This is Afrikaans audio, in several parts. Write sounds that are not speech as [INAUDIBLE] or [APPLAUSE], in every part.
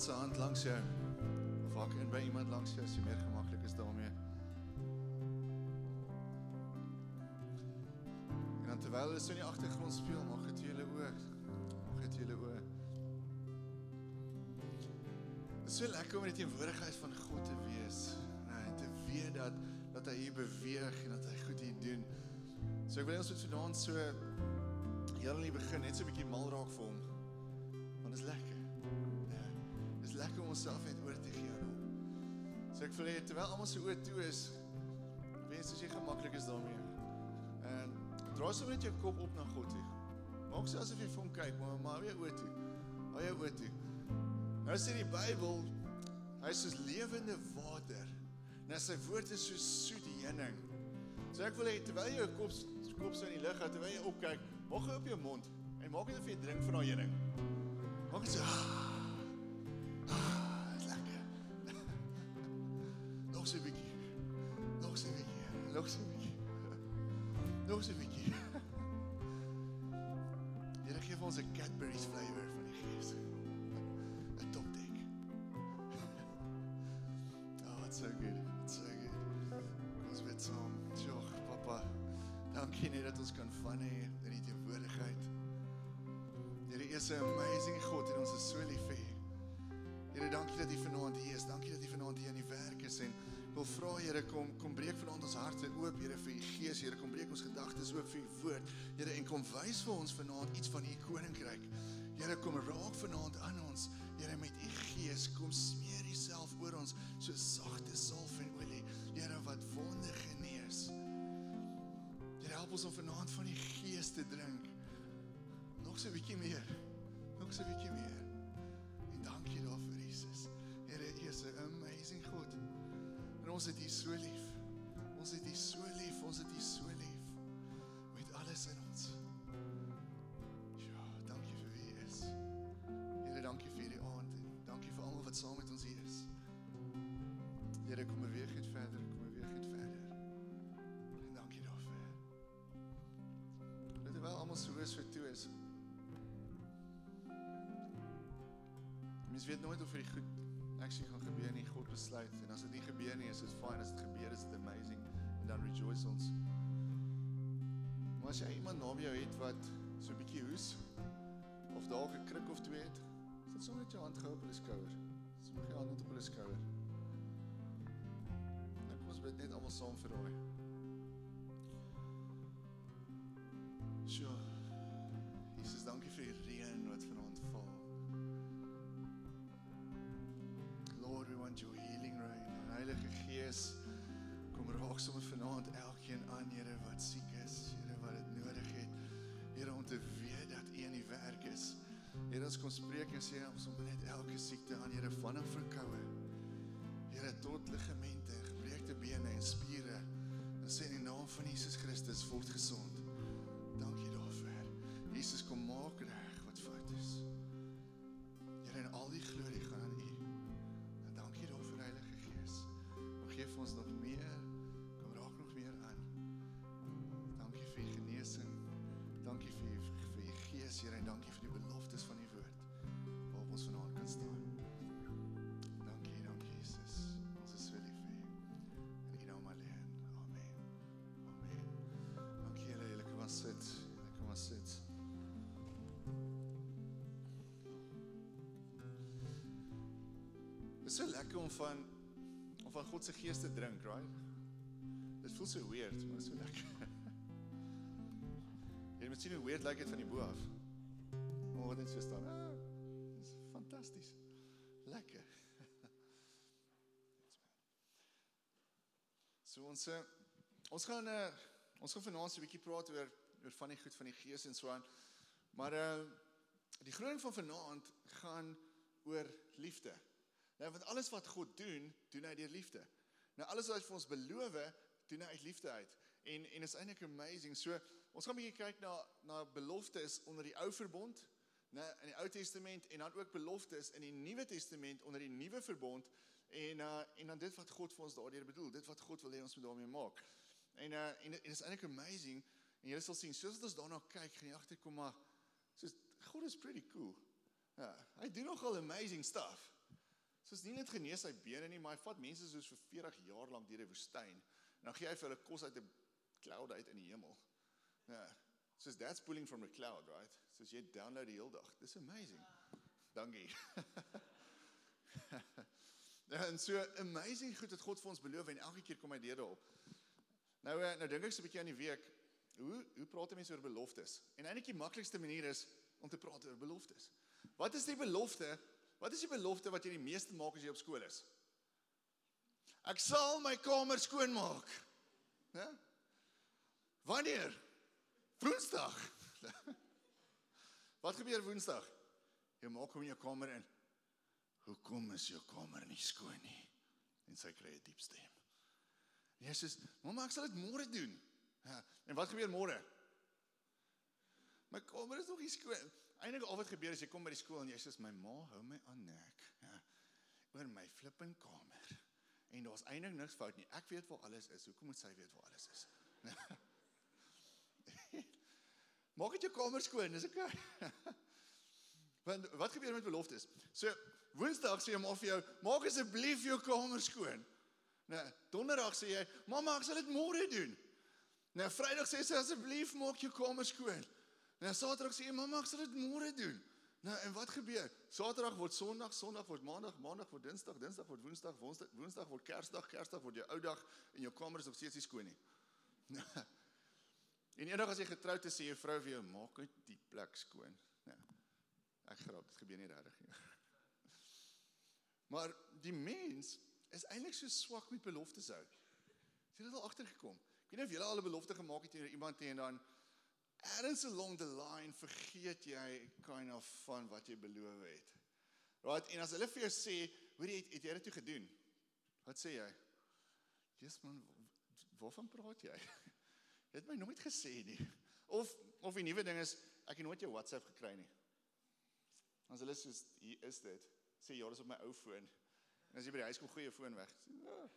se hand langs jou of hak in by iemand langs jou as jy meer gemaklik is daarmee. En dan terwyl hulle so in die agtergrond speel, mag dit julle oë. Mag dit julle oë. Dit is so lekker om in die teenwoordigheid van God te wees. Nee, te weet dat dat hy hier beweeg en dat hy goed hier doen. So ek wil ons met vanaand so heel nie begin net so 'n bietjie mal raak vir hom. Want dit is lekker lekker om onsself net oor te gee aan hom. So ek wil hê terwyl almal se oë toe is, wens as jy gemaklik is daarmee. En draai sommer net jou kop op na God toe. Maak so asof jy vir hom kyk, maar maar weer oë toe. Hou jou oë toe. Nou sê die Bybel, hy is soos lewende water. En sy woord is soos soet heuning. So ek wil hê terwyl jy jou kop kop so in die lug het, terwyl jy opkyk, maak op jou mond en maak net of jy drink van daai heuning. Maak dit so. Ah, nog so 'n bietjie. Nog so 'n bietjie. Nog so 'n bietjie. Nog so 'n bietjie. Here gee vir ons 'n Cadbury's flavour van die Gees. 'n Top deck. Oh, it's so good. It's so good. Ons weet saam. Jogg, papa. Dankie net dat ons kan van hê in die teenwoordigheid. Here is 'n amazing God en ons is so lief vir U. Here, dankie dat U vanaand hier is. Dankie dat U vanaand hier in die werk is en wil vra Here kom kom breek vanaand ons harte oop Here vir u gees. Here kom breek ons gedagtes oop vir u woord. Here en kom wys vir ons vanaand iets van u koninkryk Here kom raak vanaand aan ons. Here met u gees kom smeer jouself oor ons so sagte salf en olie. Here wat wonder genees. Here help ons om vanaand van die gees te drink. Nog so 'n bietjie meer. Nog so 'n bietjie meer. En dankie daarvoor Jesus. Here U is 'n En ons het U so lief. Ons het U so lief, ons het U so lief met alles in ons. Ja, dankie vir wie U is. Here, dankie vir die aand en dankie vir almal wat saam met ons hier is. Here, kom beweeg net verder, kom beweeg net verder. En dankie daarvoor. Dit wel almal so is vir toe is. Mens weet nooit of die goed actually gaan gebeur nie. God besluit en as dit nie gebeur nie, is dit fine. As dit gebeur, is dit amazing en dan rejoice ons. Maar as jy iemand naby jou het wat so 'n bietjie hoes of dalk 'n krik of twee het, sit sommer net jou hand gehou op hulle skouer. Sommer jou hand net op hulle skouer. Dan kom ons bid net almal saam vir daai. Sjoe. Jesus, dankie vir die want jou healing rain. Heilige Gees, kom raak sommer vanaand elkeen aan, Here wat siek is, Here wat dit nodig het. Here om te weet dat U in die werk is. Here ons kom spreek en sê ons om net elke siekte aan Here vanaf verkoue. Here tot ligamente, gebreekte bene en spiere. En sê in die naam van Jesus Christus word gesond. Dankie daarvoor. Jesus kom maak reg wat fout is. Here en al die glorie gaan Dit is so lekker om van van God se gees te drink, right? Dit voel so weird, maar so lekker. [LAUGHS] Jy moet sien hoe weird lyk dit van die bo af. Maar wat net so staan. Ah, dis fantasties. Lekker. [LAUGHS] So ons eh, ons gaan uh, ons gaan vanaand so 'n bietjie praat oor oor van die goed van die gees en so aan. Maar uh die groen van vanaand gaan oor liefde. Nou want alles wat God doen, doen hy deur liefde. Nou alles wat hy vir ons beloof, doen hy uit liefde uit. En en is eintlik amazing. So ons gaan 'n bietjie kyk na na beloftes onder die ou verbond, né, in die Ou Testament en dan ook beloftes in die Nuwe Testament onder die nuwe verbond en uh en dan dit wat God vir ons daardeur bedoel, dit wat God wil hê ons moet daarmee maak. En uh en, en is eintlik amazing. En jy sal sien soos ons daarna kyk, gaan jy agterkom maar soos God is pretty cool. Ja, hy doen nogal amazing stuff. Soos nie net genees sy bene nie, maar hy vat mense soos vir 40 jaar lank deur die woestyn. En dan gee hy vir hulle kos uit 'n cloud uit in die hemel. Ja. Soos that's pulling from a cloud, right? Soos jy download die hele dag. Dis amazing. Dankie. [LAUGHS] en so amazing goed wat God vir ons beloof en elke keer kom hy deur daarop. Nou eh, nou dink ek so 'n bietjie aan die week, hoe hoe praat mense oor beloftes? En eintlik die maklikste manier is om te praat oor beloftes. Wat is die belofte? Wat is die belofte wat jy die meeste maak as jy op skool is? Ek sal my kamer skoon maak. Né? Wanneer? Woensdag. Wat gebeur Woensdag? Jy maak hom in jou kamer in. Hoekom is jou kamer nie skoon nie? En sy kry 'n diep stem. Jesus, mamma, ek sal dit môre doen. Ja, en wat gebeur môre? My kamer is nog nie skoon. Eindelik al wat gebeur is jy kom by die skool en jy sê my ma hou my aan nek. Ja. Oor my flippin kamer. En daar's eintlik niks fout nie. Ek weet waar alles is. Hoekom moet sy weet waar alles is? [LAUGHS] Maak dit jou kamer skoon, dis. Okay. [LAUGHS] Want wat gebeur met beloftes? So Woensdag sê jy maar vir jou, maak asseblief jou kamer skoon. Nou, donderdag sê jy, mamma, ek sal dit môre doen. Nou, Vrydag sê sy asseblief maak jou kamer skoon. Nou, Saterdag sê jy, mamma, ek sal dit môre doen. Nou, en wat gebeur? Saterdag word Sondag, Sondag word Maandag, Maandag word Dinsdag, Dinsdag word Woensdag, Woensdag, Woensdag word Kersdag, Kersdag word jou ou dag en jou kamer is nog steeds nie skoon nie. [LAUGHS] en eendag as jy getroud is, sê jou vrou vir jou, maak net die plek skoon. Nou, ek grap, dit gebeur nie regtig nie. [LAUGHS] Maar die mens is eintlik so swak met beloftes hou. Jy het dit al agtergekom. Ek weet nie of jy al 'n belofte gemaak het teenoor iemand en dan ergens along the line vergeet jy kind of van wat jy beloof het. Right? En as hulle vir jou sê, "Hoor jy het, het jy dit toe gedoen?" Wat sê jy? Jesus man, waarvan praat jy? [LAUGHS] Jy het my nooit gesê nie. Of of die nuwe ding is, ek het nooit jou WhatsApp gekry nie. As hulle sê, "Hier is dit." sê ja, dis op my ou foon. En as jy by die huis kom gooi jou foon weg. Ja.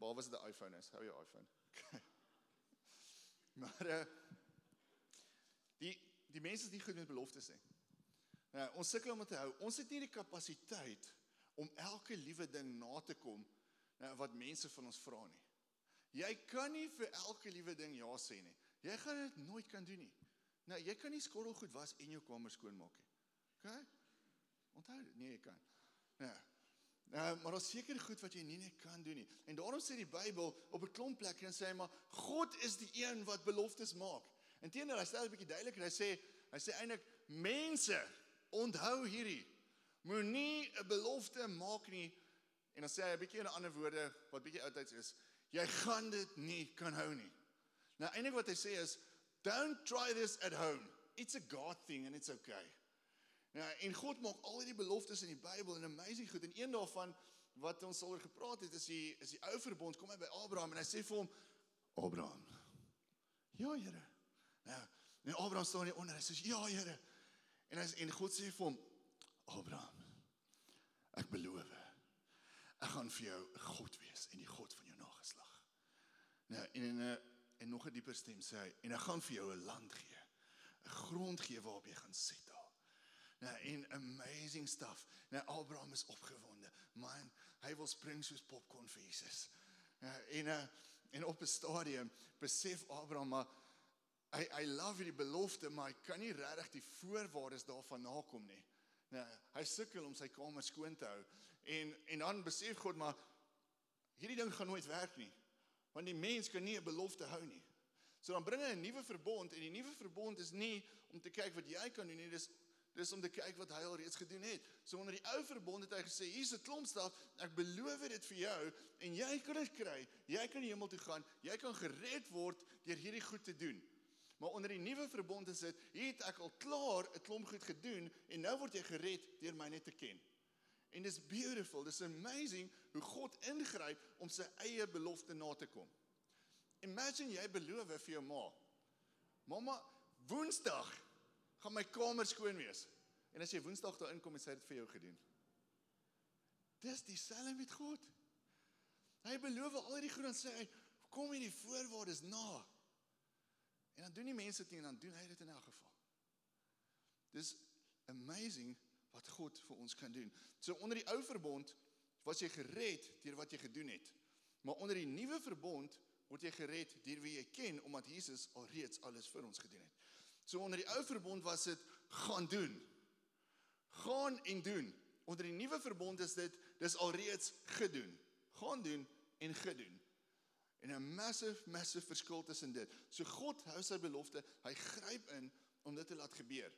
Behalwe as dit 'n iPhone is, hou jou iPhone. [LAUGHS] maar uh die die mense is nie goed met beloftes nie. Nou, ons sukkel om dit te hou. Ons het nie die kapasiteit om elke liewe ding na te kom nou, wat mense van ons vra nie. Jy kan nie vir elke liewe ding ja sê nie. Jy gaan dit nooit kan doen nie. Nou, jy kan nie skottelgoed was en jou kamer skoon maak nie. OK? Onthou, nee, jy kan. Ja. Nou, maar daar's seker goed wat jy nie net kan doen nie. En daarom sê die Bybel op 'n klomp plekke en sê hy maar God is die een wat beloftes maak. Inteendeel, hy stel 'n bietjie duideliker. Hy sê hy sê eintlik mense, onthou hierdie. Moenie 'n belofte maak nie en dan sê hy 'n bietjie in ander woorde wat bietjie oudtyds is. Jy gaan dit nie kan hou nie. Nou eintlik wat hy sê is don't try this at home. It's a God thing and it's okay. Ja, en God maak al hierdie beloftes in die Bybel en amazing goed en een daarvan wat ons al oor gepraat het is die is die ou verbond kom hy by Abraham en hy sê vir hom Abraham. Ja, Here. En Abraham staan hier onder. Hy sê ja, Here. En hy en God sê vir hom Abraham. Ek beloof. Ek gaan vir jou 'n God wees en die God van jou nageslag. Nou en en eh, en nog 'n dieper stem sê hy en ek gaan vir jou 'n land gee. 'n Grond gee waarop jy gaan sit. Nou en amazing stuff. Nou Abraham is opgewonde. Man, hy wil spring soos popcorn vir Jesus. Nou en uh, en op 'n stadium besef Abraham maar hy hy love die belofte, maar hy kan nie regtig die voorwaardes daarvan nakom nie. Nou hy sukkel om sy kamer skoon te hou. En en dan besef God maar hierdie ding gaan nooit werk nie. Want die mens kan nie 'n belofte hou nie. So dan bring hy 'n nuwe verbond en die nuwe verbond is nie om te kyk wat jy kan doen nie, dis Dis om te kyk wat hy al reeds gedoen het. So onder die ou verbond het hy gesê, hier's 'n klomp staf, ek beloof dit vir jou en jy kan dit kry. Jy kan die hemel toe gaan. Jy kan gered word deur hierdie goed te doen. Maar onder die nuwe verbond is dit, hier het ek al klaar 'n klomp goed gedoen en nou word jy gered deur my net te ken. En dis beautiful. Dis amazing hoe God ingryp om sy eie belofte na te kom. Imagine jy beloof vir jou ma. Mamma, Woensdag gaan my kamer skoon wees. En as jy Woensdag daar inkom en sy het dit vir jou gedoen. Dis dieselfde met God. Hy beloof al hierdie goed en sê hy kom hierdie voorwaardes na. En dan doen die mense dit en dan doen hy dit in elk geval. Dis amazing wat God vir ons kan doen. So onder die ou verbond was jy gered deur wat jy gedoen het. Maar onder die nuwe verbond word jy gered deur wie jy ken omdat Jesus alreeds alles vir ons gedoen het. So onder die ou verbond was dit gaan doen. Gaan en doen. Onder die nuwe verbond is dit dis alreeds gedoen. Gaan doen en gedoen. En 'n massive massive verskil tussen dit. So God hou sy belofte, hy gryp in om dit te laat gebeur.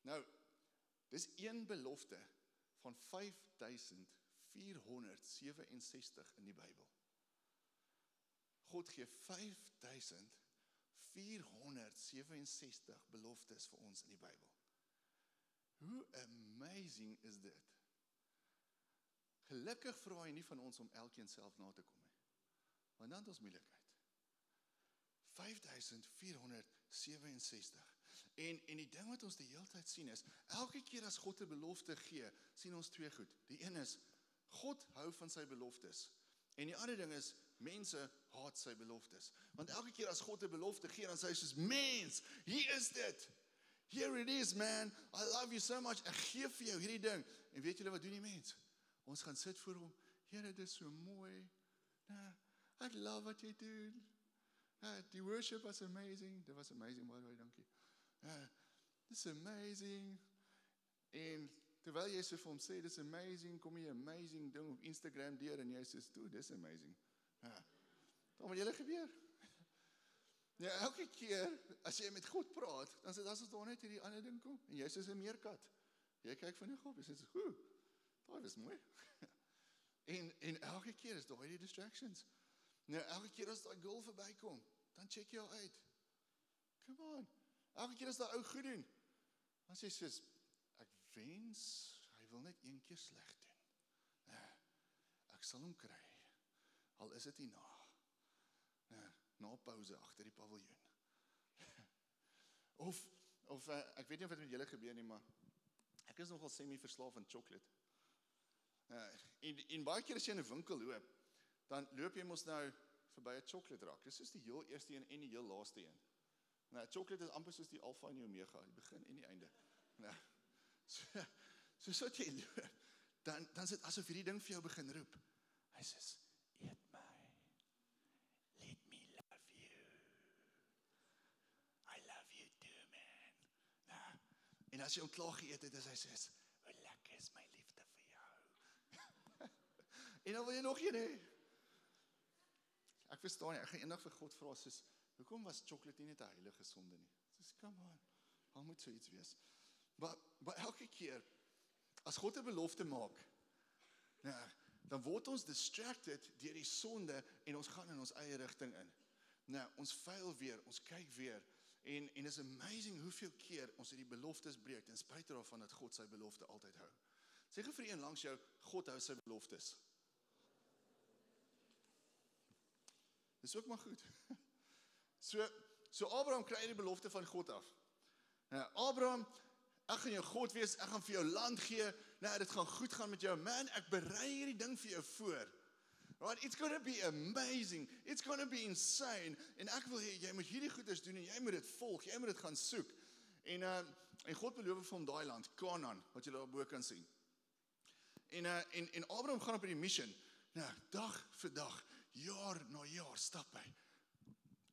Nou dis een belofte van 5467 in die Bybel. God gee 5467 beloftes vir ons in die Bybel. Hoe amazing is dit? Gelukkig vra hy nie van ons om elkeen self na te kom nie. Want dan het ons moeilikheid. 5467. En en die ding wat ons die hele tyd sien is, elke keer as God 'n belofte gee, sien ons twee goed. Die een is God hou van sy beloftes. En die ander ding is mense haat sy beloftes. Want elke keer as God 'n belofte gee, dan sê hy soos mens, hier is dit. Here it is man. I love you so much. Ek gee vir jou hierdie ding. En weet julle wat doen die mens? Ons gaan sit voor hom. Here, dit is so mooi. Nee, ek love wat jy doen. Uh, die worship was amazing. Dit was amazing by the way, dankie. Uh, this is amazing. En terwyl jy so vir hom sê dis amazing, kom jy amazing ding op Instagram deur en jy sê toe dis amazing. Ja. Dan moet jy gebeur. [LAUGHS] Ja, elke keer as jy met God praat, dan sê dit asof net hierdie ander ding kom en jy sê 'n meerkat. Jy kyk van die God, jy sê, "Hoe? Daai was mooi." [LAUGHS] en en elke keer is daai die distractions. Nou elke keer as daai girl verbykom, dan check jy haar uit. Come on. Elke keer as daai ou goed doen, dan sê sy ek wens hy wil net een keer sleg doen. Nee, ek sal hom kry. Al is dit hierna. Nee, na pouse agter die paviljoen. [LAUGHS] of of uh, ek weet nie of dit met julle gebeur nie, maar ek is nogal semi verslaaf aan sjokolade. Uh, en en baie keer as jy in 'n winkel loop, dan loop jy mos nou verby 'n chocolate rak. Dis is die heel eerste een en die heel laaste een. Nou, chocolate is amper soos die alfa en die omega, die begin en die einde. Nou. So so so jy loop, dan dan sit asof hierdie ding vir jou begin roep. Hy sê, "Eet my. Let me love you. I love you too, man." Nou. En as jy hom klaar geëet het, sê hy, "Hoe lekker is my liefde vir jou." [LAUGHS] en dan wil jy nog een hê. Ek verstaan nie. Ek gaan eendag vir God vra soos hoekom was sjokolade nie net 'n heilige sonde nie? Soos come on. Hoe moet so iets wees? Maar maar elke keer as God 'n belofte maak, ja, dan word ons distracted deur die sonde en ons gaan in ons eie rigting in. Nou, ons faal weer, ons kyk weer en en is amazing hoeveel keer ons hierdie beloftes breek ten spyte daarvan dat God sy belofte altyd hou. Sê gou vir een langs jou, God hou sy beloftes. Dis ook maar goed. [LAUGHS] So so Abraham kry die belofte van God af. Nou Abraham, ek gaan jou God wees, ek gaan vir jou land gee. Nou dit gaan goed gaan met jou. Man, ek berei hierdie ding vir jou voor. Right, it's going to be amazing. It's going to be insane. En ek wil hê jy moet hierdie goeders doen en jy moet dit volg. Jy moet dit gaan soek. En uh en God beloof vir hom daai land, Kanaan, wat jy daar bo kan sien. En uh en en Abraham gaan op hierdie mission. Nou, dag vir dag jaar na jaar stap hy.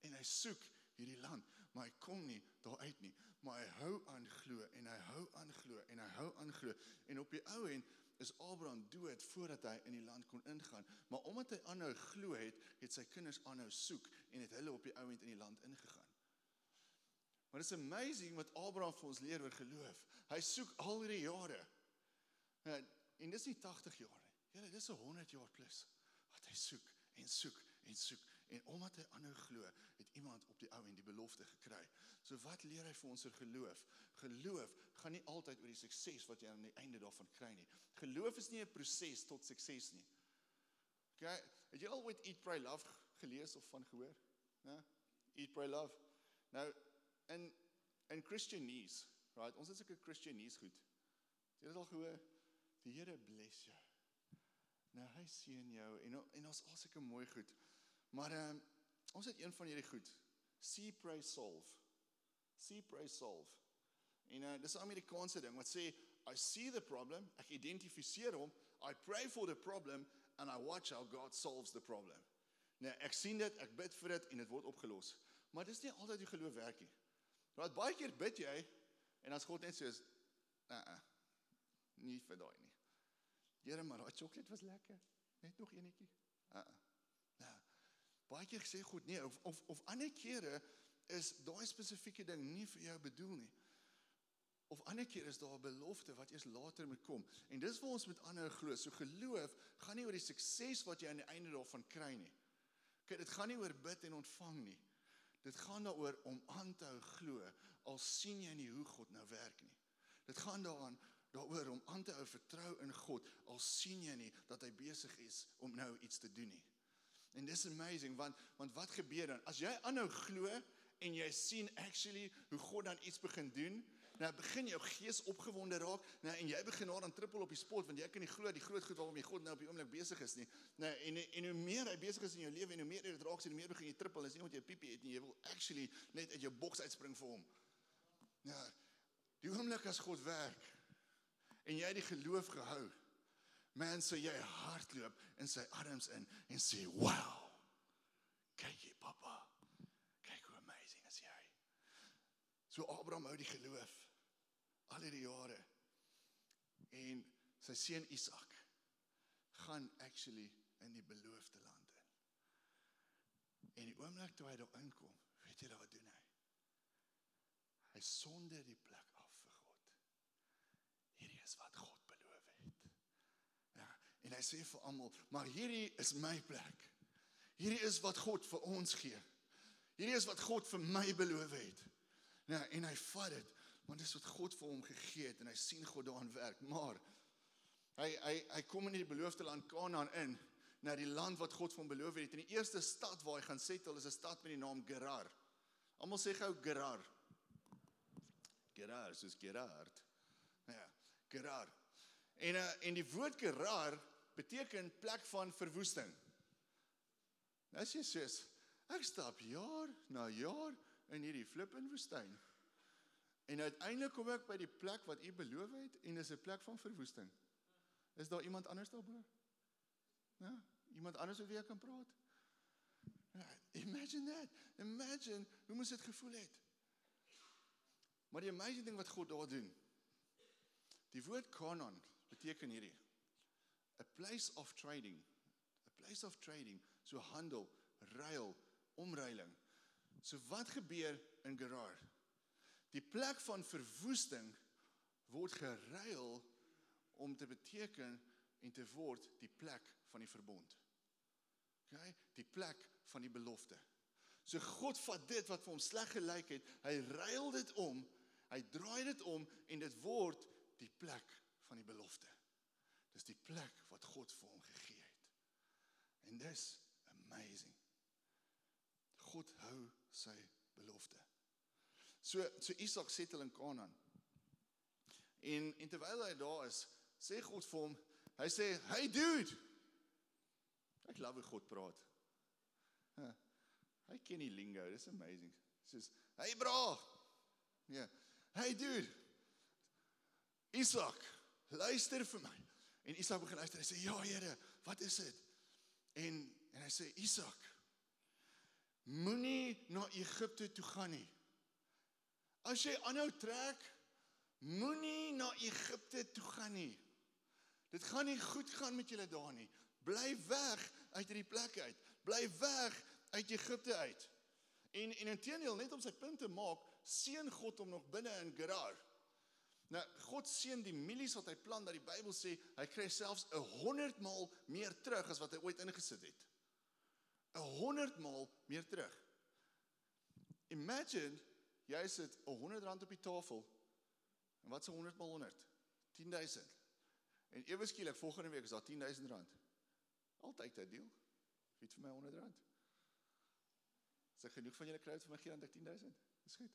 En hy soek hierdie land, maar hy kom nie daar uit nie. Maar hy hou aan glo en hy hou aan glo en hy hou aan glo. En op die ou end is Abraham dood voordat hy in die land kon ingaan. Maar omdat hy aanhou glo het, het sy kinders aanhou soek en het hulle op die ou end in die land ingegaan. Maar dit is amazing wat Abraham vir ons leer oor geloof. Hy soek al hierdie jare. En, en dis nie 80 jaar nie. Julle, dis 'n 100 jaar plus wat hy soek en soek en soek en omdat hy aanhou glo, het iemand op die ou en die belofte gekry. So wat leer hy vir ons oor geloof? Geloof gaan nie altyd oor die sukses wat jy aan die einde daarvan kry nie. Geloof is nie 'n proses tot sukses nie. Okay, het jy al ooit Eat Pray Love gelees of van gehoor? Né? Eat Pray Love. Nou in in Christianese, right? Ons is ook 'n Christianese goed. Het jy dit al gehoor? Die Here bless jou. Nou hy seën jou en en ons al seker mooi goed. Maar ehm um, ons het een van hierdie goed. See pray solve. See pray solve. En uh, dis 'n Amerikaanse ding wat sê I see the problem, ek identifiseer hom, I pray for the problem and I watch how God solves the problem. Nee, ek sien dit, ek bid vir dit en dit word opgelos. Maar dis nie altyd hoe geloof werk nie. Want baie keer bid jy en as God net soos uh uh nie vir daai nie. Here, maar daai sjokolade was lekker. Net nog eenetjie. Uh uh. Ja. Baie keer sê God nee of of of ander kere is daai spesifieke ding nie vir jou bedoel nie. Of ander keer is daar 'n belofte wat eers later moet kom. En dis waar ons met ander glo. So geloof gaan nie oor die sukses wat jy aan die einde daarvan kry nie. Kyk, dit gaan nie oor bid en ontvang nie. Dit gaan daaroor om aan te hou glo al sien jy nie hoe God nou werk nie. Dit gaan daaraan daaroor om aan te hou vertrou in God al sien jy nie dat hy besig is om nou iets te doen nie. En dis amazing want want wat gebeur dan as jy aanhou glo en jy sien actually hoe God dan iets begin doen? Nou begin jou gees opgewonde raak, nou en jy begin daar aan trippel op die spot want jy kan nie glo die groot goed waarmee God nou op die oomblik besig is nie. Nou en en hoe meer hy besig is in jou lewe en hoe meer dit raak, hoe meer begin jy trippel. Dis nie omdat jy 'n piepie het nie, jy wil actually net uit jou boks uitspring vir hom. Ja. Die oomblik as God werk en jy die geloof gehou, man, so jy hardloop in sy arms in en sê, "Wow! Kyk jy, pappa. Kyk hoe amazing is jy." So Abraham hou die geloof al hierdie jare. En sy seun Isak gaan actually in die beloofde land in. En die oomblik toe hy daar inkom, weet jy wat doen hy? Hy sonde die plek. Is wat God beloof het. Ja, en hy sê vir almal, maar hierdie is my plek. Hierdie is wat God vir ons gee. Hierdie is wat God vir my beloof het. Ja, en hy vat dit want dis wat God vir hom gegee het en hy sien God daarin werk. Maar hy hy hy kom in die beloofde land Kanaan in, na die land wat God vir hom beloof het. En die eerste stad waar hy gaan settle is 'n stad met die naam Gerar. Almal sê gou Gerar. Gerar, soos Gerard. Gerar. En uh, en die woord Gerar beteken plek van verwoesting. Nou sê soos ek stap jaar na jaar in hierdie flippende woestyn. En uiteindelik kom ek by die plek wat U beloof het en dis 'n plek van verwoesting. Is daar iemand anders daarbo? Ja, iemand anders wat weer kan praat? Ja, imagine that. Imagine hoe mens dit gevoel het. Maar die amazing ding wat God daar doen. Die woord Canaan beteken hierdie. A place of trading. A place of trading, so handel, ruil, omruiling. So wat gebeur in Gerar? Die plek van verwoesting word geruil om te beteken en te word die plek van die verbond. OK, die plek van die belofte. So God vat dit wat vir hom sleg gelyk het, hy ruil dit om, hy draai dit om en dit word die plek van die belofte. Dis die plek wat God vir hom gegee het. En dis amazing. God hou sy belofte. So so Isak settle in Kanaan. En en terwyl hy daar is, sê God vir hom, hy sê, "Hey dude." Ek glo hoe God praat. Huh. Hy ken die lingo, dis amazing. Soos, "Hey bra." Ja. Yeah. "Hey dude." Isak, luister vir my. En Isak begin luister. Hy sê, "Ja, Here, wat is dit?" En en hy sê, "Isak, moenie na Egipte toe gaan nie." As jy aanhou trek, moenie na Egipte toe gaan nie. Dit gaan nie goed gaan met julle daar nie. Bly weg uit hierdie plek uit. Bly weg uit Egipte uit. En en intedeel net om sy punt te maak, seën God hom nog binne in Gerar. Nou God seën die milies wat hy plan dat die Bybel sê hy kry selfs 'n 100 maal meer terug as wat hy ooit ingesit het. 'n 100 maal meer terug. Imagine Jy sit 'n 100 rand op die tafel. En wat se 100 mal 100? 10000. En ewe skielik volgende week is daar 10000 rand. Altyd 'n deal. Wie het vir my 100 rand? Is ek genoeg van julle kry vir my gee aan 10000? Dis goed.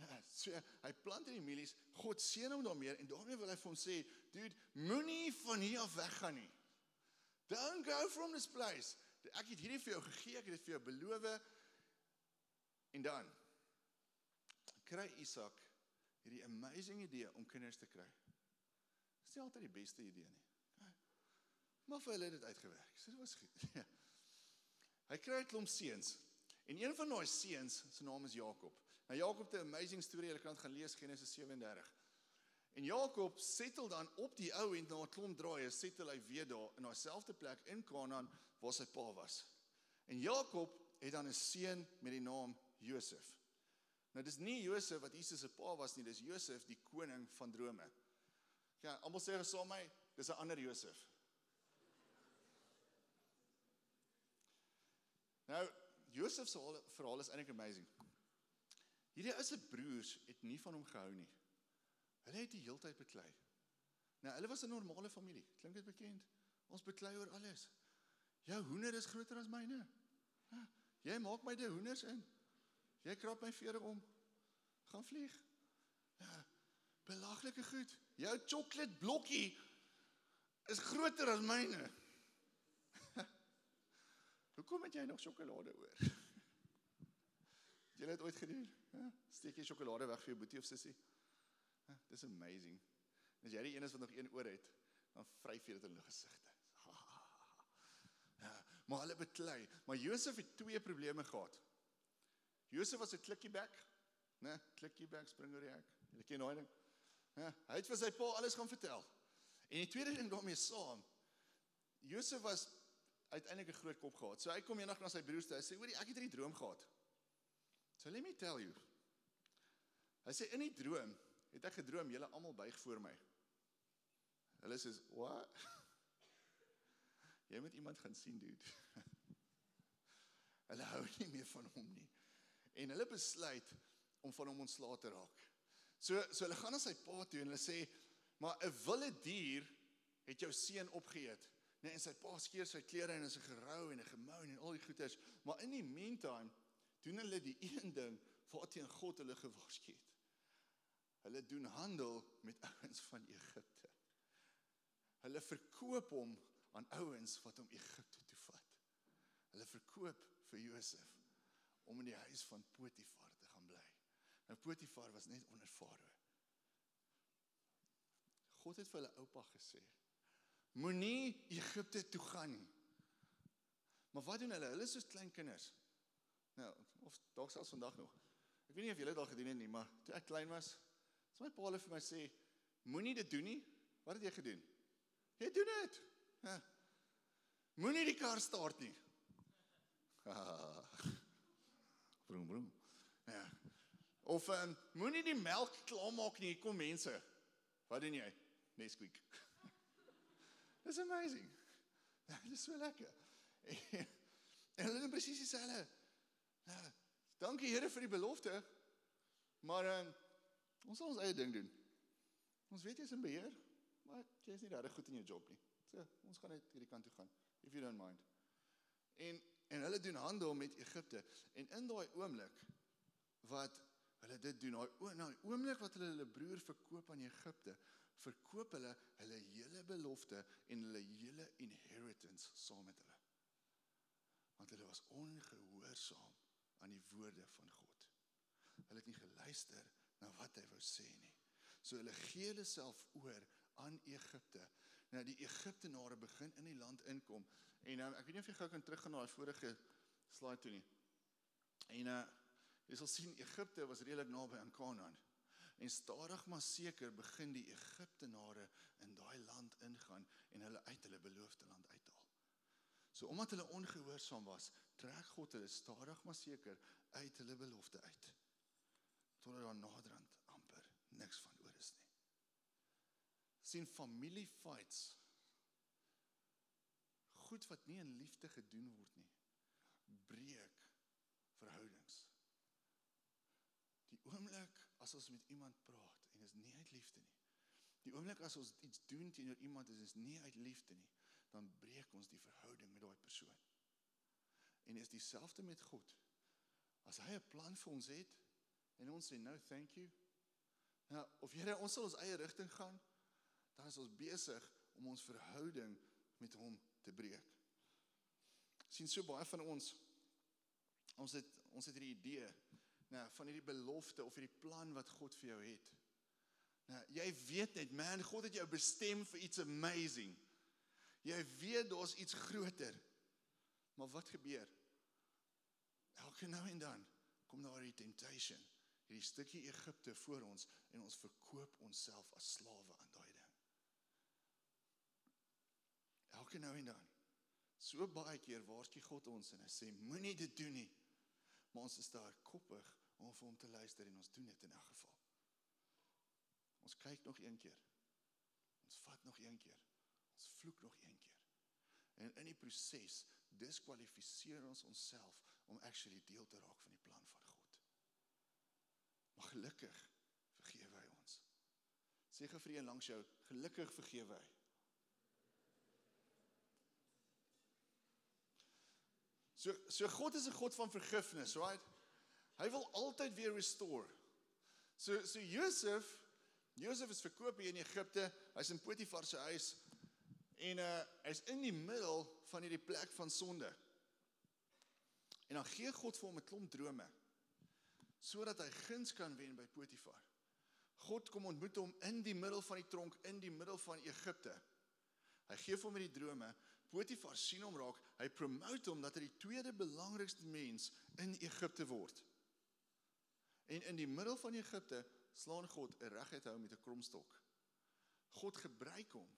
[LAUGHS] So hy plant in die milies. God seën hom daarmee en daarmee wil hy vir hom sê, dude, moenie van hier af weggaan nie. Don't go from this place. Ek het hierdie vir jou gegee, ek het dit vir jou beloof. En dan kry Isak hierdie amazing idee om kinders te kry. Dis nie altyd die beste idee nie. Maar vir hulle het dit uitgewerk. So dit was goed. [LAUGHS] Ja. Hy kry 'n klomp seuns. En een van daai seuns se naam is Jakob. Nou Jakob het 'n amazing storie, jy kan dit gaan lees Genesis 37. En Jakob settle dan op die ou en na 'n klomp draaie settle hy weer daar in daai selfde plek in Kanaan waar sy pa was. En Jakob het dan 'n seun met die naam Josef. Nou dis nie Josef wat Jesus se pa was nie, dis Josef die koning van drome. Ja, almal sê gesaam my, dis 'n ander Josef. Nou, Josef se verhaal is eintlik amazing. Hierdie ou se broers het nie van hom gehou nie. Hulle het die heeltyd beklei. Nou, hulle was 'n normale familie. Klink dit bekend? Ons beklei oor alles. Jou hoender is groter as myne. Ja, jy maak my die hoenders in. Jy krap my vere om. Gaan vlieg. Ja, belaglike goed. Jou chocolate blokkie is groter as myne. [LAUGHS] Hoekom het jy nog sjokolade oor? [LAUGHS] Jy het ooit gedoen? Steek jy sjokolade weg vir jou boetie of sussie? Dis amazing. As jy die een is wat nog een oor het, dan vryf jy dit in hulle gesigte. [LAUGHS] Ja, maar hulle beklei, maar Josef het twee probleme gehad. Josef was 'n klikkiebek, né? Klikkiebek spring oor die hek. Jy ken daai ding. Ja, hy het vir sy pa alles gaan vertel. En die tweede ding daarmee saam, Josef was uiteindelik 'n groot kop gehad. So hy kom eendag na sy broers toe. Hy sê: "Hoorie, ek het 'n droom gehad." So let me tell you. Hy sê in die droom het ek gedroom julle almal buig voor my. Hulle sê: "Wat?" [LAUGHS] Jy moet iemand gaan sien, dude. [LAUGHS] hulle hou nie meer van hom nie. En hulle besluit om van hom ontslae te raak. So so hulle gaan na sy pa toe en hulle sê: "Maar 'n wilde dier het jou seun opgeëet." Nee, en sy pa skeer sy klere en is gerou en gemou en al die goeders. Maar in die meantime doen hulle die een ding waarteen God hulle gewaarsku het. Hulle doen handel met ouens van Egipte. Hulle verkoop hom aan ouens wat hom Egipte toe vat. Hulle verkoop vir Josef om in die huis van Potifar te gaan bly. Nou Potifar was net onder Farao. God het vir hulle oupa gesê, Moenie Egipte toe gaan nie. Maar wat doen hulle? Hulle is soos klein kinders. Nou, of dalk selfs vandag nog. Ek weet nie of julle dit al gedoen het nie, maar toe ek klein was, het my pa hulle vir my sê, moenie dit doen nie. Wat het jy gedoen? Jy doen dit. Ja. Moenie die kar start nie. [LAUGHS] Brum brum. Ja. Of um, moenie die melk klaarmaak nie, kom mense. Wat doen jy? Nesquik. [LAUGHS] Dis amazing. [LAUGHS] Dit is so lekker. En, en hulle is presies dieselfde. Ja, dankie Here vir die belofte. Maar um, ons sal ons eie ding doen. Ons weet jy's in beheer, maar jy is nie regtig goed in jou job nie. So, ons gaan net hierdie kant toe gaan if you don't mind. En en hulle doen handel met Egipte en in daai oomblik wat hulle dit doen, daai oomblik wat hulle hulle broer verkoop aan Egipte, verkoop hulle hulle hele belofte en hulle hele inheritance saam met hulle. Want hulle was ongehoorsaam aan die woorde van God. Hulle het nie geluister na wat hy wou sê nie. So hulle gee hulle self oor aan Egipte. Nou die Egiptenare begin in die land inkom en nou ek weet nie of jy gou kan teruggaan na daai vorige slide toe nie. En uh jy sal sien Egipte was redelik naby aan Kanaan. En stadig maar seker begin die Egiptenare in daai land ingaan en hulle uit hulle beloofde land uithaal. So omdat hulle ongehoorsaam was, trek God hulle stadig maar seker uit hulle belofte uit. Totdat daar naderhand amper niks van oor is nie. sien familie fights goed wat nie in liefde gedoen word nie breek verhoudings die oomblik as ons met iemand praat en is nie uit liefde nie. Die oomblik as ons iets doen teenoor iemand en is nie uit liefde nie, dan breek ons die verhouding met daai persoon. En is dieselfde met God. As hy 'n plan vir ons het en ons sê no thank you. Nou, of Here, ons sal ons eie rigting gaan, dan is ons besig om ons verhouding met hom te breek. sien so baie van ons ons het ons het hierdie idee nou van hierdie belofte of hierdie plan wat God vir jou het. Nou jy weet net man, God het jou bestem vir iets amazing. Jy weet daar's iets groter. Maar wat gebeur? Elke nou en dan kom daar die temptation, hierdie stukkie Egipte voor ons en ons verkoop onsself as slawe aan daai ding. Elke nou en dan. So baie keer waarsku God ons en hy sê moenie dit doen nie. Maar ons is daar koppig om vir hom te luister en ons doen dit in elk geval. Ons kyk nog een keer. Ons vat nog een keer. Ons vloek nog een keer. En in die proses diskwalifiseer ons onsself om actually deel te raak van die plan van God. Maar gelukkig vergewe hy ons. Sê gou vir een langs jou, gelukkig vergewe hy. So so God is 'n God van vergifnis, right? Hy wil altyd weer restore. So so Josef, Josef is verkoop hier in Egipte. Hy's in Potifar se huis en uh hy's in die middel van hierdie plek van sonde. En dan gee God vir hom 'n klomp drome sodat hy guns kan wen by Potifar. God kom ontmoet hom in die middel van die tronk in die middel van Egipte. Hy gee hom hierdie drome. Potifar sien hom raak. Hy promote hom dat hy die tweede belangrikste mens in Egipte word. En in die middel van Egipte slaan God 'n reguit hou met 'n kromstok. God gebruik hom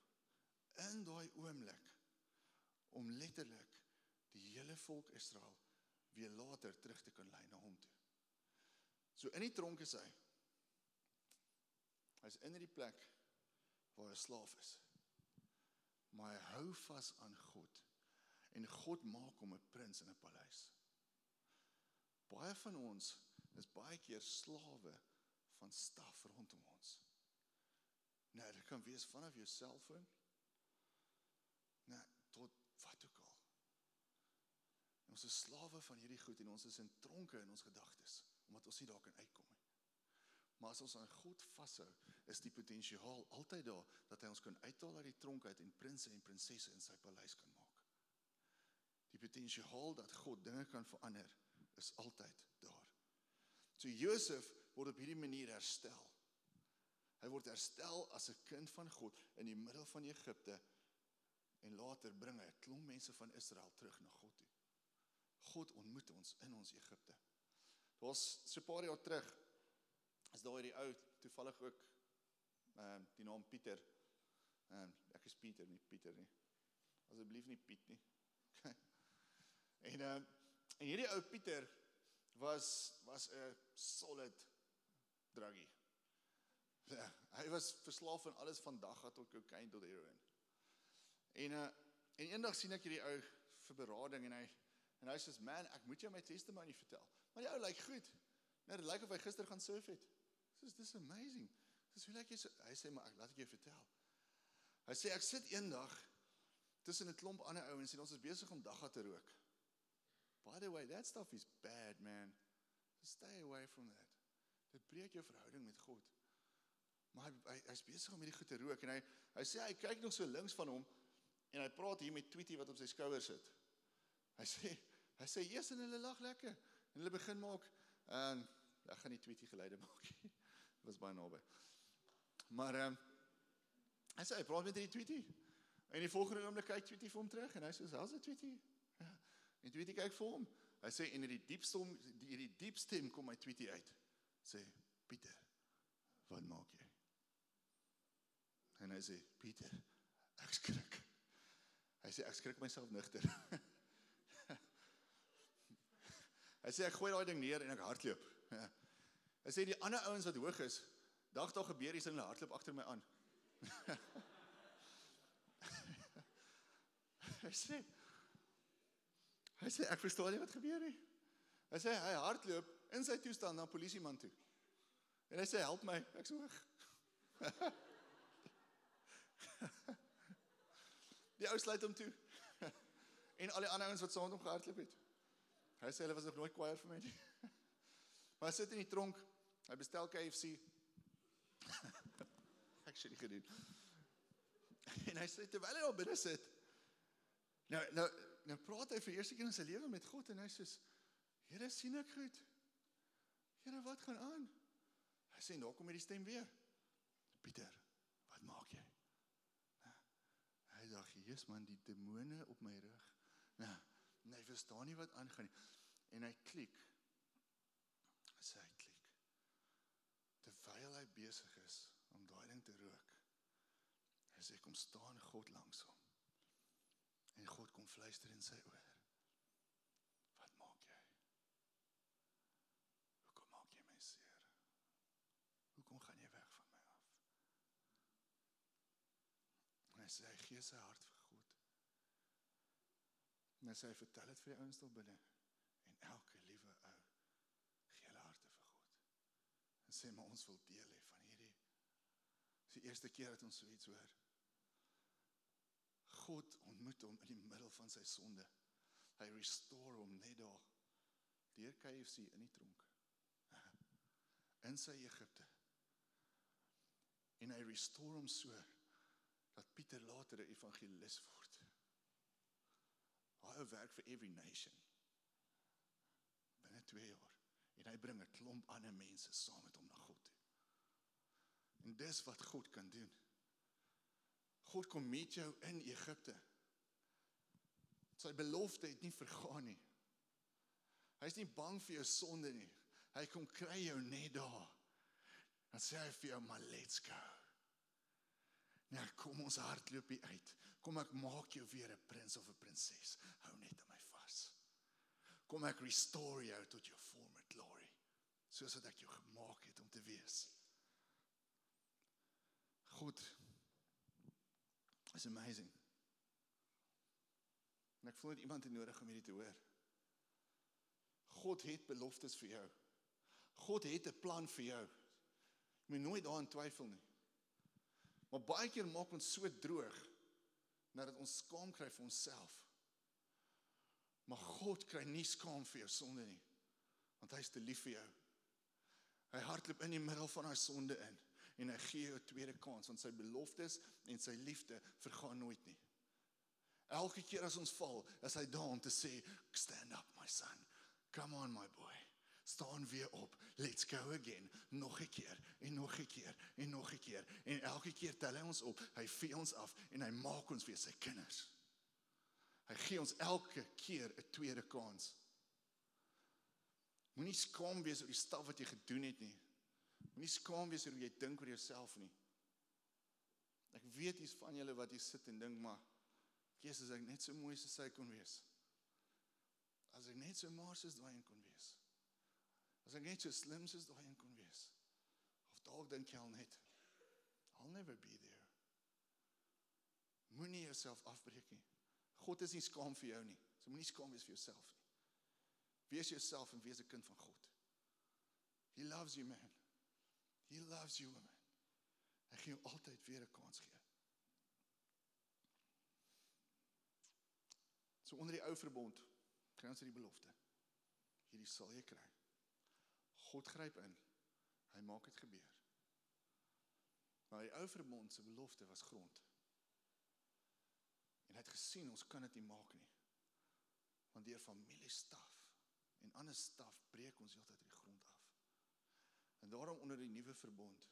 in daai oomblik om letterlik die hele volk Israel weer later terug te kan lei na hom toe. So in die tronk is hy. Hy's in hierdie plek waar hy 'n slaaf is. Maar hy hou vas aan God en God maak hom 'n prins in 'n paleis. Baie van ons is baie keer slawe van staf rondom ons. Nou, dit kan wees vanaf jou selfoon nou tot wat ook al. En ons is slawe van hierdie goed en ons is in tronke in ons gedagtes omdat ons nie daar kan uitkom nie. Maar as ons aan God vashou, is die potensiaal altyd daar dat hy ons kan uithaal uit die tronk uit en prinses en prinsesse in sy paleis kan maak. Die potensiaal dat God dinge kan verander is altyd daar. So Josef word op hierdie manier herstel. Hy word herstel as 'n kind van God in die middel van Egipte en later bring hy 'n klomp mense van Israel terug na God toe. God ontmoet ons in ons Egipte. Daar's so 'n paar jaar terug is daar hierdie ou toevallig ook ehm uh, die naam Pieter. Ehm um, ek is Pieter nie Pieter nie. Asseblief nie Piet nie. [LAUGHS] en ehm uh, en hierdie ou Pieter was was 'n solid druggie. [LAUGHS] Ja, hy was verslaaf aan alles van dagga tot kokain tot heroin. En uh en eendag sien ek hierdie ou vir berading en hy en hy sê man, ek moet jou my testimony vertel. Maar die ou lyk goed. Nou dit lyk of hy gister gaan surf het. Dis dis amazing. Dis hoe lyk jy so hy sê maar ek laat ek jou vertel. Hy sê ek sit eendag tussen 'n klomp ander ouens en ons is besig om dagga te rook. By the way, that stuff is bad, man. So stay away from that. Dit breek jou verhouding met God. Maar hy hy hy's besig om hierdie goed te rook en hy hy sê hy kyk nog so links van hom en hy praat hier met Tweety wat op sy skouer sit. Hy sê hy sê Jesus en hulle lag lekker en hulle begin maak en ek gaan nie Tweety geleide [LAUGHS] maak nie. Was baie naby. Maar ehm um, hy sê hy praat met hierdie Tweety. En die volgende oomblik kyk Tweety vir hom terug en hy sê how's it Tweety? Ja. En Tweety kyk vir hom. Hy sê in hierdie diep stem die hierdie diep stem kom my Tweety uit. Sê Pieter, wat maak jy? En hy sê Pieter, ek skrik. Hy sê ek skrik myself nigter. [LAUGHS] hy sê ek gooi daai ding neer en ek hardloop. [LAUGHS] hy sê die ander ouens wat hoog is, dag daar gebeur en hulle hardloop agter my aan. [LAUGHS] hy sê Hy sê ek verstaan nie wat gebeur nie. Hy sê hy hardloop in sy toestand na polisieman toe. En hy sê help my, ek's hoog. [LAUGHS] die ou sluit hom toe. en al die ander ouens wat saam met hom gehardloop het. Hy sê hulle was nog nooit kwaai vir my nie. [LAUGHS] maar hy sit in die tronk. Hy bestel KFC. [LAUGHS] ek sê dit gedoen. [LAUGHS] en hy sê terwyl hy daar binne sit. Nou nou nou praat hy vir eerste keer in sy lewe met God en hy sê Here sien ek goed. Here wat gaan aan? Hy sê nou kom hierdie stem weer. Pieter, wat maak jy? Hy Hy dink, "Jesus man, die demone op my rug." Nou, nee, hy verstaan nie wat aangaan nie. En hy klik. Hy sê hy klik. Terwyl hy besig is om daai ding te rook, hy sê kom staan God langs hom. En God kom fluister in sy oor. Wat maak jy? Hoekom maak jy my seer? Hoekom gaan jy weg van my af? En hy sê hy gee sy hart. En hy sê hy vertel dit vir die ouens daar binne en elke liewe ou gee hulle harte vir God. En sê maar ons wil deel hê van hierdie Dis die eerste keer dat ons so iets hoor. God ontmoet hom in die middel van sy sonde. Hy restore hom net daar. Deur KFC in die tronk. [LAUGHS] In sy Egipte. En hy restore hom so dat Pieter later 'n evangelis word. Hy werk vir every nation. Binne 2 jaar en hy bring 'n klomp ander mense saam met hom na God toe. En dis wat God kan doen. God kom met jou in Egipte. Sy belofte het nie vergaan nie. Hy's nie bang vir jou sonde nie. Hy kom kry jou net daar. Dan sê hy vir jou, "Maar let's go." Nee, kom ons hardloop hier uit. Kom ek maak jou weer 'n prins of 'n prinses. Hou net aan my vas. Kom ek restore jou tot jou former glory, soos wat ek jou gemaak het om te wees. God is amazing. En ek voel net iemand het nodig om hierdie te hoor. God het beloftes vir jou. God het 'n plan vir jou. Jy moet nooit daaraan twyfel nie. Maar baie keer maak ons so droog nadat ons skaam kry vir onsself. Maar God kry nie skaam vir jou sonde nie. Want hy is te lief vir jou. Hy hardloop in die middel van daai sonde in en hy gee jou 'n tweede kans want sy beloftes en sy liefde vergaan nooit nie. Elke keer as ons val, is hy daar om te sê, "Stand up my son. Come on my boy. Staan weer op. Let's go again." Nog 'n keer en nog 'n keer en nog 'n keer en elke keer tel hy ons op. Hy vee ons af en hy maak ons weer sy kinders. Hy gee ons elke keer 'n tweede kans. Moenie skaam wees oor die stap wat jy gedoen het nie. Moenie skaam wees oor hoe jy dink oor jouself nie. Ek weet hier's van julle wat hier sit en dink maar Jesus, ek net so mooi soos hy kon wees. As ek net so maar soos daai kon. As ek net so slim soos daai een kon wees. Of dalk dink jy al net I'll never be there. Moenie jouself afbreek nie. God is nie skaam vir jou nie. So moenie skaam wees vir jouself nie. Wees jouself en wees 'n kind van God. He loves you man. He loves you woman. Hy gee jou altyd weer 'n kans gee. So onder die ou verbond kry ons hierdie belofte. Hierdie sal jy kry. God gryp in. Hy maak dit gebeur. Maar die ou verbond se belofte was grond. En hy het gesien ons kan dit nie maak nie. Want deur familiestaf en ander staf breek ons heeltyd die grond af. En daarom onder die nuwe verbond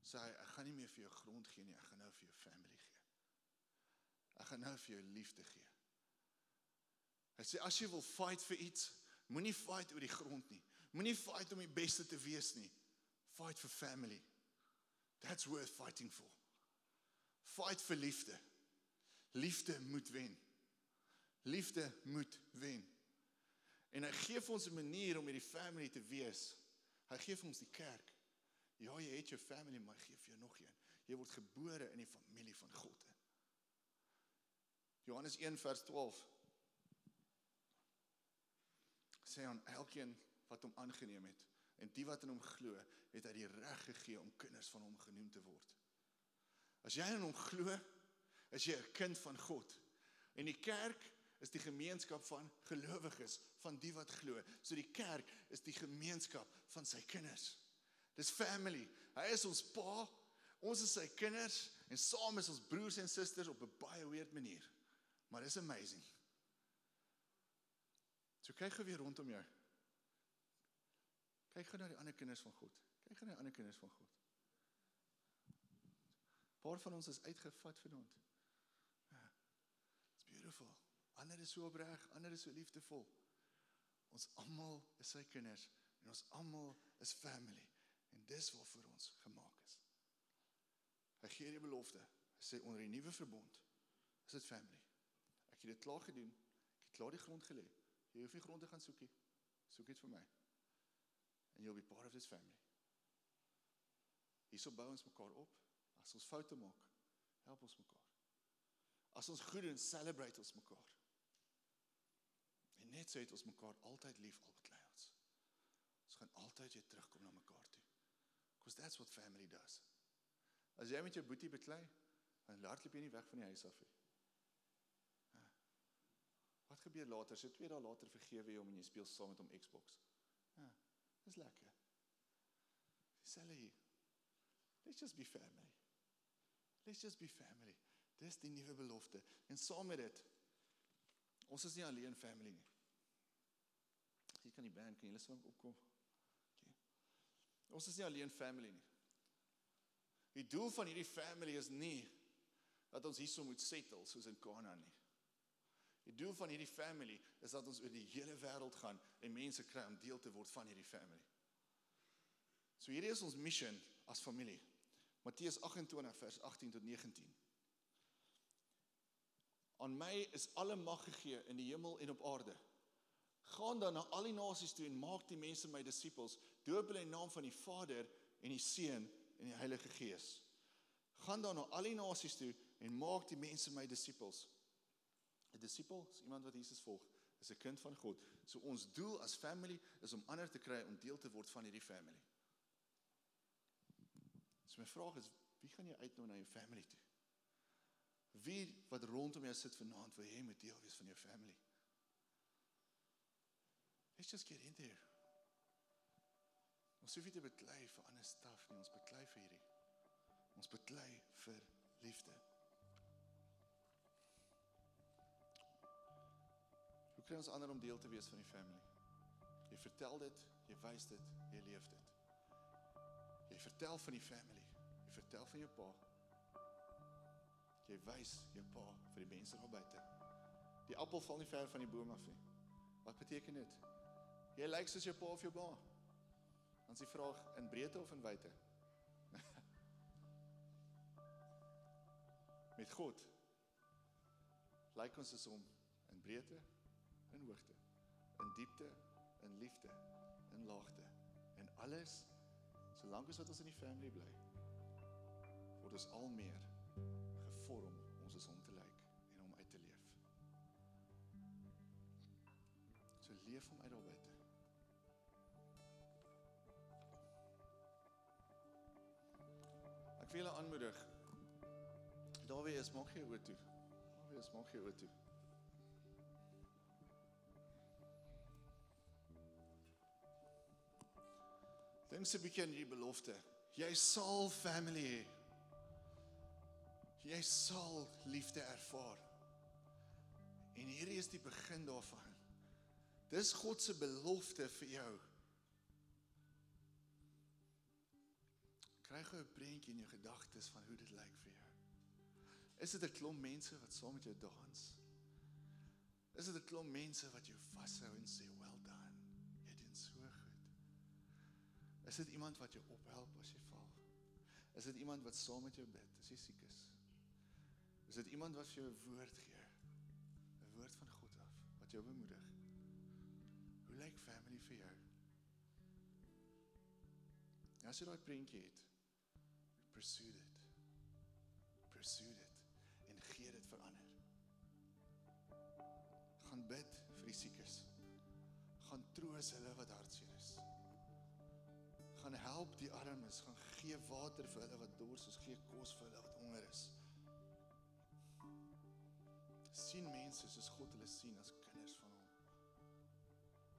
sê hy ek gaan nie meer vir jou grond gee nie, ek gaan nou vir jou family gee. Ek gaan nou vir jou liefde gee. Hy sê as jy wil fight vir iets, moenie fight oor die grond nie. Moenie fight om die beste te wees nie. Fight for family. That's worth fighting for. Fight vir liefde. Liefde moet wen. Liefde moet wen. En hy gee vir ons 'n manier om hierdie family te wees. Hy gee vir ons die kerk. Ja, jy het jou family, maar hy gee vir jou nog een. Jy word gebore in die familie van God. Johannes 1 vers 12 sê aan elkeen wat hom aangeneem het en die wat in hom glo, het hy die reg gegee om kinders van hom genoem te word. As jy in hom glo, is jy 'n kind van God. En die kerk is die gemeenskap van gelowiges, van die wat glo. So die kerk is die gemeenskap van sy kinders. Dis family. Hy is ons pa, ons is sy kinders en saam is ons broers en susters op 'n baie weird manier. Maar dis amazing. So kyk gou weer rondom jou. Kyk gou na die ander kinders van God. Kyk gou na die ander kinders van God. Paar van ons is uitgevat vanaand. Ja. beautiful. Ander is so opreg, ander is so liefdevol. Ons almal is sy kinders en ons almal is family en dis waarvoor ons gemaak is. Hy gee die belofte. Hy sê onder die nuwe verbond is dit family. Ek het dit klaar gedoen. Ek het klaar die grond gelê. Jy hoef nie grond te gaan soek nie. Soek dit vir my. And you'll be part of this family. Hierso bou ons mekaar op. As ons foute maak, help ons mekaar. As ons goed doen, celebrate ons mekaar. En net so het ons mekaar altyd lief al beklei ons. Ons gaan altyd weer terugkom na mekaar toe. Because that's what family does. As jy met jou boetie beklei, dan hardloop jy nie weg van die huis af nie. Wat gebeur later? So 2 dae later vergewe jy hom en jy speel saam met hom Xbox. Dis lekker. Dieselfde hier. Let's just be family. Let's just be family. Dis die nuwe belofte. En saam met dit ons is nie alleen family nie. Hier kan die band kan julle swing opkom. Okay. Ons is nie alleen family nie. Die doel van hierdie family is nie dat ons hierso moet settle soos in Kanaan nie. Die doel van hierdie family is dat ons oor die hele wêreld gaan en mense kry om deel te word van hierdie family. So hierdie is ons mission as familie. Matteus 28 vers 18 tot 19. Aan my is alle mag gegee in die hemel en op aarde. Gaan dan na al die nasies toe en maak die mense my disippels, doop hulle in naam van die Vader en die Seun en die Heilige Gees. Gaan dan na al die nasies toe en maak die mense my disippels. 'n Disipel is iemand wat Jesus volg, is 'n kind van God. So ons doel as family is om ander te kry om deel te word van hierdie family. So my vraag is, wie gaan jy uitnooi na jou family toe? Wie wat rondom jou sit vanaand wil jy moet deel wees van jou family? Let's just get in there. Ons hoef nie te beklei vir ander staf nie, ons beklei vir hierdie. Ons beklei vir liefde. Kry ons ander om deel te wees van die family? Jy vertel dit, jy wys dit, jy leef dit. Jy vertel van die family. Jy vertel van jou pa. Jy wys jou pa vir die mense daar buite. Die appel val nie ver van die boom af nie. Wat beteken dit? Jy lyk soos jou pa of jou ma. Dan is die vraag in breedte of in wyte? [LAUGHS] Met God. Lyk ons is hom in breedte, in hoogte, in diepte, in liefde, in laagte, en alles solank as wat ons in die family bly word ons al meer gevorm ons is om te lyk en om uit te leef. So leef hom uit daar buite. Ek wil julle aanmoedig. Daar wie is maak jy oor toe. Daar wie is maak jy oor toe. Dink se bietjie aan hierdie belofte. Jy sal family hê. Jy sal liefde ervaar. En hierdie is die begin daarvan. Dis God se belofte vir jou. Kry gou 'n prentjie in jou gedagtes van hoe dit lyk vir jou. Is dit 'n klomp mense wat saam met jou dans? Is dit 'n klomp mense wat jou vashou en sê Is dit iemand wat jou ophelp as jy val? Is dit iemand wat saam met jou bid as jy siek is? Is dit iemand wat vir jou 'n woord gee? 'n Woord van God af wat jou bemoedig. Hoe lyk family vir jou? Ja, as jy daai prentjie het, pursue dit. Pursue dit en gee dit vir ander. Gaan bid vir die siekes. Gaan troos hulle wat hartseer. Gaan help die armes, gaan gee water vir hulle wat dors is, gee kos vir hulle wat honger is sien mense soos God hulle sien as kinders van hom.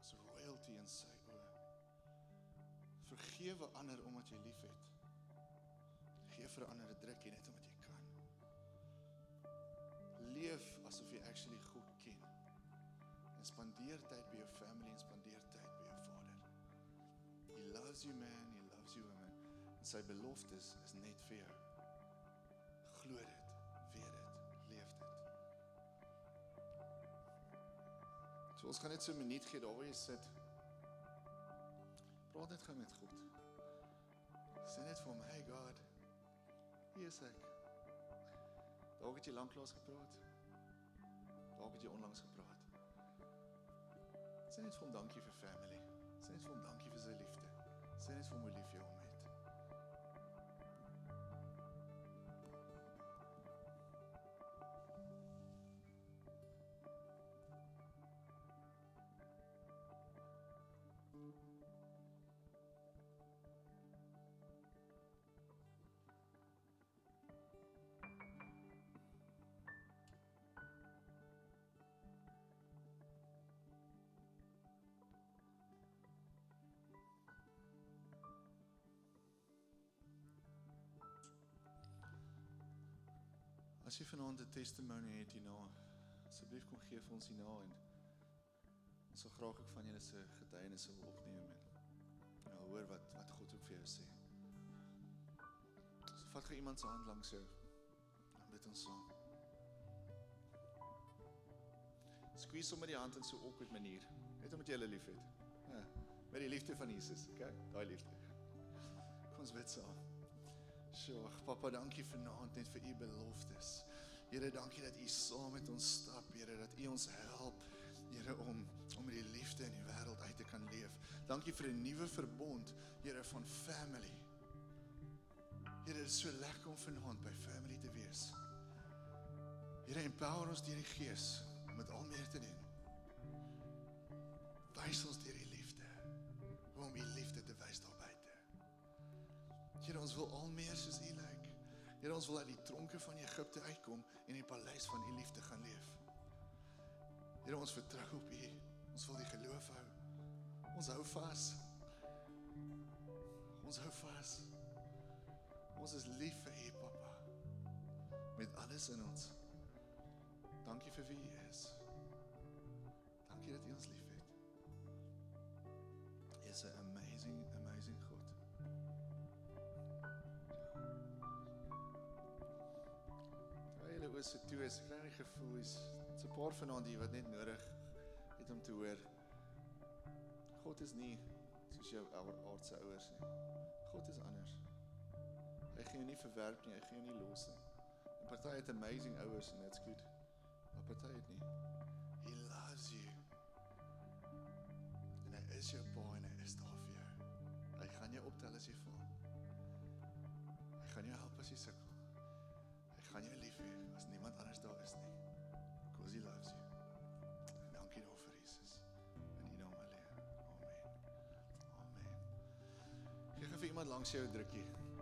As royalty in sy oë. Vergewe ander omdat jy liefhet. Gee vir ander 'n drukkie net omdat jy kan. Leef asof jy actually God ken. En spandeer tyd by jou family en spandeer loves you man, he loves you woman. En sy beloftes is net vir jou. Glo dit, weet dit, leef dit. So ons gaan net so 'n minuut gee daar waar jy sit. Praat net gou met God. Sê net vir hom, "Hey God, hier is ek." Dalk het jy lanklaas gepraat. Dalk het jy onlangs gepraat. Sê net vir hom dankie vir family. Sê net vir hom dankie vir sy liefde. Sê net vir hom hoe lief As jy vanaand 'n testimony het hierna, asseblief kom gee vir ons hierna en ons sal graag ook van julle se getuienisse wil opneem en ja, hoor wat wat God ook vir jou sê. So vat gou iemand se hand langs jou. Dan bid ons saam. Squeeze sommer die hand in so 'n awkward manier, net omdat jy hulle liefhet. Ja, met die liefde van Jesus, okay? Daai liefde. Kom ons bid saam. So, ag Papa, dankie vanaand net vir u beloftes. Here, dankie dat u saam met ons stap, Here, dat u ons help, Here, om om die liefde in die wêreld uit te kan leef. Dankie vir 'n nuwe verbond, Here, van family. Here, dit is so lekker om vanaand by family te wees. Here, empower ons deur die Gees om dit al meer te doen. Wys ons Ons wil al meer soos U lyk. Here, ons wil uit die tronke van Egipte uitkom en in die paleis van U liefde gaan leef. Here, ons vertrou op U. Ons wil die geloof hou. Ons hou vas. Ons hou vas. Ons is lief vir U, Papa. Met alles in ons. Dankie vir wie U is. Dankie dat U ons liefhet. U is 'n Oë se toe is, kry ek die gevoel is dit's 'n paar vanaand hier wat net nodig het om te hoor. God is nie soos jou ou- aardse ouers nie. God is anders. Hy gaan jou nie verwerp nie, hy gaan jou nie los nie. En party het amazing ouers and that's good. Maar party het nie. He loves you. En hy is jou pa en hy is daar vir jou. Hy gaan jou optel as jy val. Hy gaan jou help as jy sukkel. Hy gaan jou lief hê daar is nie. Because he loves you. En dankie daarvoor Jesus. In U naam alleen. Amen. Amen. Gee vir iemand langs jou 'n drukkie.